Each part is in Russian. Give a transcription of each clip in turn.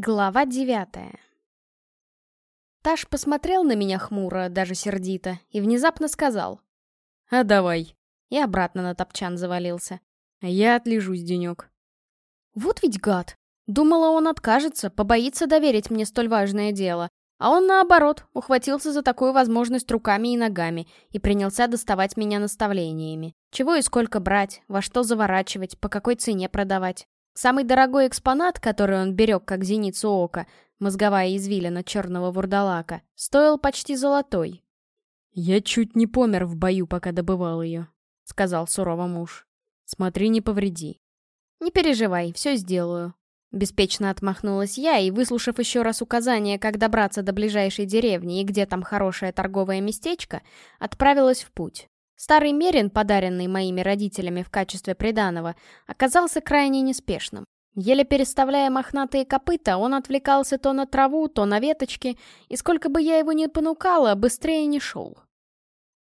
Глава девятая Таш посмотрел на меня хмуро, даже сердито, и внезапно сказал. «А давай». И обратно на топчан завалился. «Я отлежусь денек». Вот ведь гад. Думала, он откажется, побоится доверить мне столь важное дело. А он, наоборот, ухватился за такую возможность руками и ногами и принялся доставать меня наставлениями. Чего и сколько брать, во что заворачивать, по какой цене продавать. Самый дорогой экспонат, который он берег как зеницу ока, мозговая извилина черного вурдалака, стоил почти золотой. «Я чуть не помер в бою, пока добывал ее», — сказал сурово муж. «Смотри, не повреди». «Не переживай, все сделаю». Беспечно отмахнулась я и, выслушав еще раз указание, как добраться до ближайшей деревни и где там хорошее торговое местечко, отправилась в путь. Старый мерин, подаренный моими родителями в качестве приданого, оказался крайне неспешным. Еле переставляя мохнатые копыта, он отвлекался то на траву, то на веточки, и сколько бы я его ни понукала, быстрее не шел.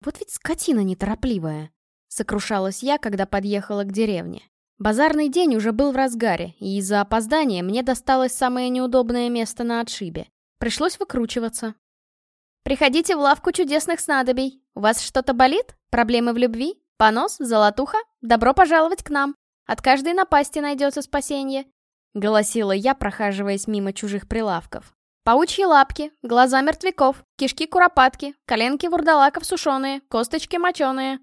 «Вот ведь скотина неторопливая!» — сокрушалась я, когда подъехала к деревне. Базарный день уже был в разгаре, и из-за опоздания мне досталось самое неудобное место на отшибе. Пришлось выкручиваться. «Приходите в лавку чудесных снадобий. У вас что-то болит? Проблемы в любви? Понос? Золотуха? Добро пожаловать к нам. От каждой напасти найдется спасение», — голосила я, прохаживаясь мимо чужих прилавков. «Паучьи лапки, глаза мертвяков, кишки-куропатки, коленки вурдалаков сушеные, косточки моченые».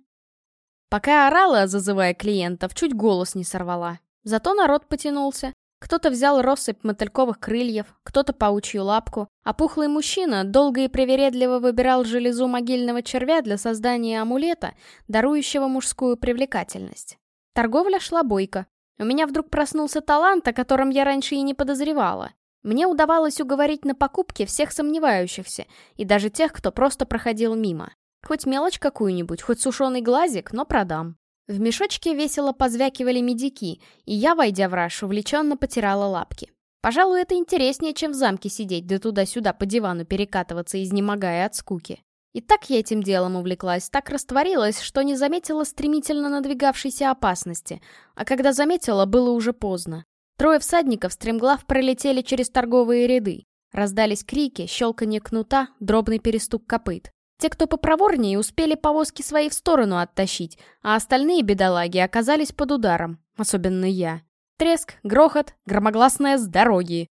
Пока орала, зазывая клиентов, чуть голос не сорвала. Зато народ потянулся. Кто-то взял россыпь мотыльковых крыльев, кто-то паучью лапку, а пухлый мужчина долго и привередливо выбирал железу могильного червя для создания амулета, дарующего мужскую привлекательность. Торговля шла бойко. У меня вдруг проснулся талант, о котором я раньше и не подозревала. Мне удавалось уговорить на покупки всех сомневающихся, и даже тех, кто просто проходил мимо. Хоть мелочь какую-нибудь, хоть сушеный глазик, но продам. В мешочке весело позвякивали медики, и я, войдя в раш, увлеченно потирала лапки. Пожалуй, это интереснее, чем в замке сидеть, да туда-сюда по дивану перекатываться, изнемогая от скуки. И так я этим делом увлеклась, так растворилась, что не заметила стремительно надвигавшейся опасности, а когда заметила, было уже поздно. Трое всадников стремглав пролетели через торговые ряды. Раздались крики, щелканье кнута, дробный перестук копыт. Те, кто попроворнее, успели повозки свои в сторону оттащить, а остальные бедолаги оказались под ударом, особенно я. Треск, грохот, громогласное с дороги.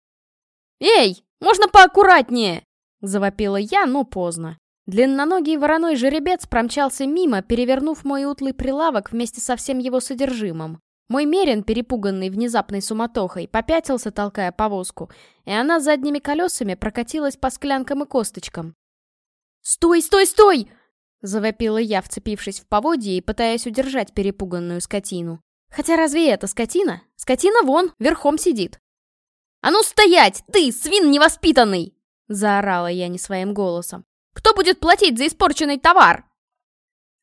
«Эй, можно поаккуратнее!» — завопила я, но поздно. Длинноногий вороной жеребец промчался мимо, перевернув мой утлый прилавок вместе со всем его содержимым. Мой мерин, перепуганный внезапной суматохой, попятился, толкая повозку, и она задними колесами прокатилась по склянкам и косточкам. «Стой, стой, стой!» — завопила я, вцепившись в поводье и пытаясь удержать перепуганную скотину. Хотя разве это скотина? Скотина вон, верхом сидит. «А ну стоять, ты, свин невоспитанный!» — заорала я не своим голосом. «Кто будет платить за испорченный товар?»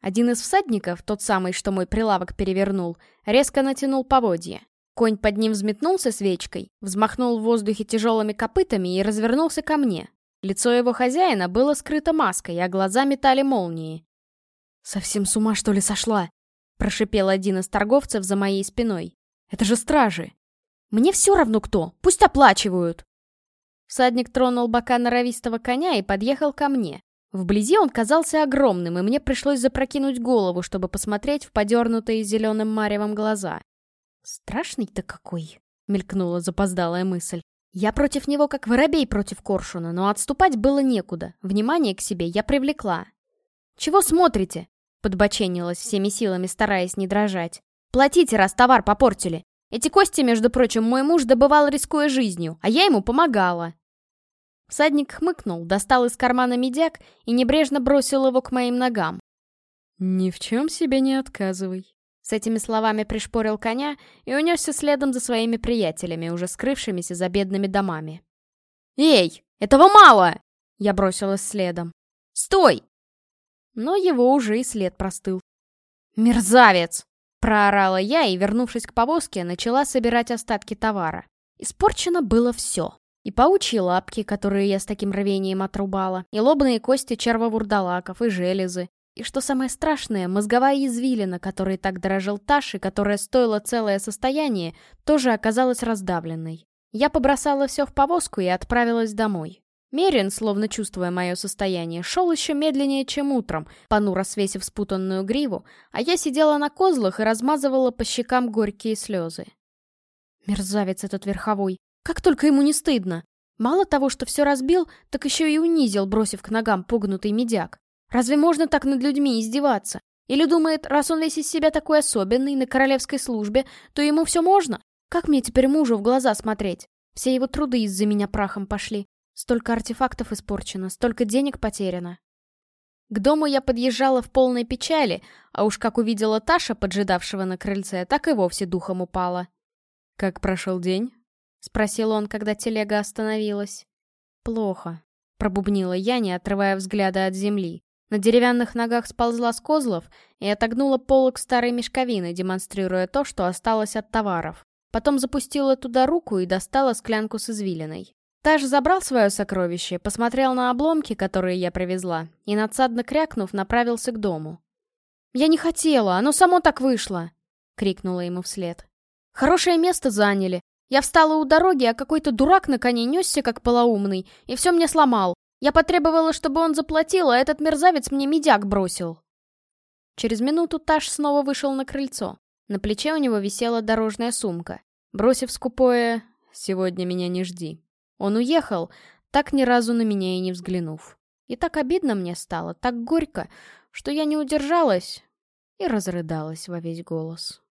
Один из всадников, тот самый, что мой прилавок перевернул, резко натянул поводья. Конь под ним взметнулся свечкой, взмахнул в воздухе тяжелыми копытами и развернулся ко мне. Лицо его хозяина было скрыто маской, а глаза метали молнии. «Совсем с ума, что ли, сошла?» — прошипел один из торговцев за моей спиной. «Это же стражи!» «Мне все равно кто, пусть оплачивают!» Всадник тронул бока норовистого коня и подъехал ко мне. Вблизи он казался огромным, и мне пришлось запрокинуть голову, чтобы посмотреть в подернутые зеленым маревом глаза. «Страшный-то какой!» — мелькнула запоздалая мысль. Я против него как воробей против коршуна, но отступать было некуда. Внимание к себе я привлекла. «Чего смотрите?» — подбоченилась всеми силами, стараясь не дрожать. «Платите, раз товар попортили. Эти кости, между прочим, мой муж добывал, рискуя жизнью, а я ему помогала». Всадник хмыкнул, достал из кармана медяк и небрежно бросил его к моим ногам. «Ни в чем себе не отказывай», с этими словами пришпорил коня и унесся следом за своими приятелями, уже скрывшимися за бедными домами. «Эй, этого мало!» Я бросилась следом. «Стой!» Но его уже и след простыл. «Мерзавец!» Проорала я и, вернувшись к повозке, начала собирать остатки товара. Испорчено было все. И паучьи лапки, которые я с таким рвением отрубала, и лобные кости червовурдалаков, и железы, и что самое страшное, мозговая извилина, которой так дорожил Таш и которая стоила целое состояние, тоже оказалась раздавленной. Я побросала все в повозку и отправилась домой. Мерин, словно чувствуя мое состояние, шел еще медленнее, чем утром, понуро свесив спутанную гриву, а я сидела на козлах и размазывала по щекам горькие слезы. Мерзавец этот верховой. Как только ему не стыдно. Мало того, что все разбил, так еще и унизил, бросив к ногам погнутый медяк. Разве можно так над людьми издеваться? Или думает, раз он весь из себя такой особенный на королевской службе, то ему все можно? Как мне теперь мужу в глаза смотреть? Все его труды из-за меня прахом пошли. Столько артефактов испорчено, столько денег потеряно. К дому я подъезжала в полной печали, а уж как увидела Таша, поджидавшего на крыльце, так и вовсе духом упала. «Как прошел день?» — спросил он, когда телега остановилась. «Плохо», — пробубнила я, не отрывая взгляда от земли. На деревянных ногах сползла с козлов и отогнула полок старой мешковины, демонстрируя то, что осталось от товаров. Потом запустила туда руку и достала склянку с извилиной. Таш забрал свое сокровище, посмотрел на обломки, которые я привезла, и, надсадно крякнув, направился к дому. «Я не хотела, оно само так вышло!» — крикнула ему вслед. «Хорошее место заняли. Я встала у дороги, а какой-то дурак на коне несся, как полоумный, и все мне сломал. Я потребовала, чтобы он заплатил, а этот мерзавец мне медяк бросил». Через минуту Таш снова вышел на крыльцо. На плече у него висела дорожная сумка. Бросив скупое «Сегодня меня не жди», он уехал, так ни разу на меня и не взглянув. И так обидно мне стало, так горько, что я не удержалась и разрыдалась во весь голос.